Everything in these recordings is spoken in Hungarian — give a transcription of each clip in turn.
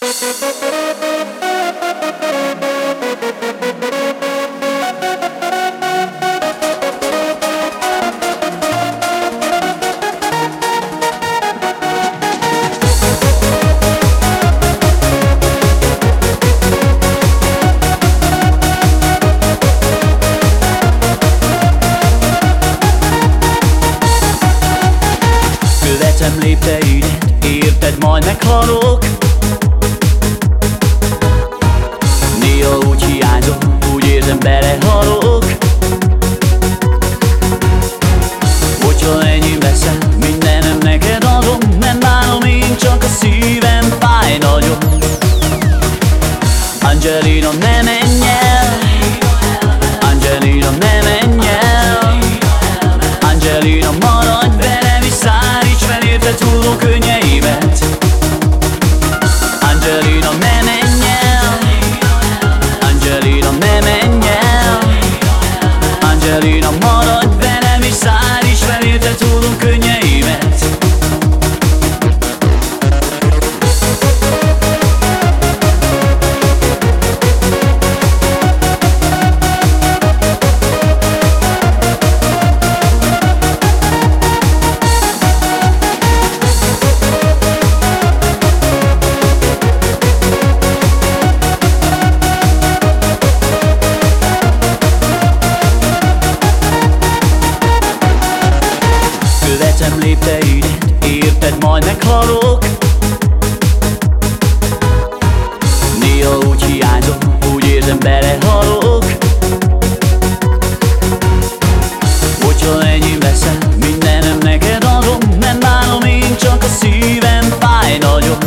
Követem lépteidet, érted majd meghalok úgy érzem belehalok Követem lépteidet, érted majd meghalok. Néha úgy hiányzom, úgy érzem belehalok. Hogyha ennyi leszel, mindenem neked adom Nem bánom én, csak a szívem fáj nagyon.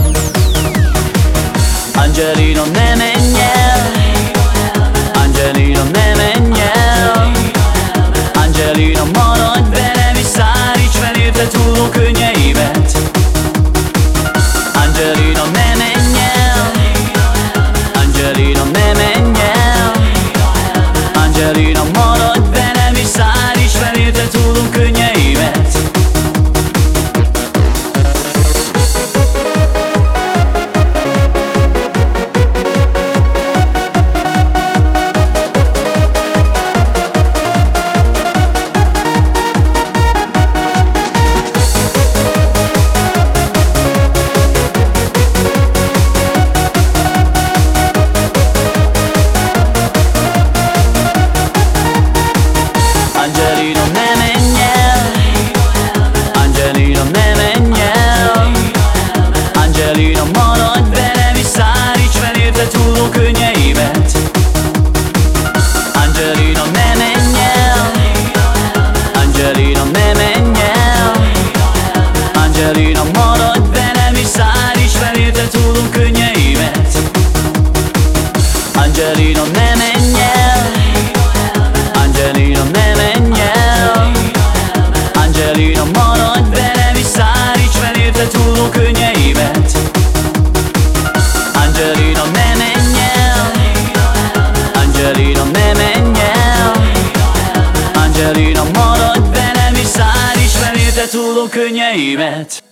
Angelina, ne Angelina, maradj velem és szállíts fel érte túló könnyeimet. Angelina, ne menj el. Angelina, ne menj el. Angelina, maradj velem és szállíts fel érte túló könnyeimet. Angelina, ne menj el. Angelina, ne menj el. Angelina, maradj velem és szállíts fel érte túló könnyeimet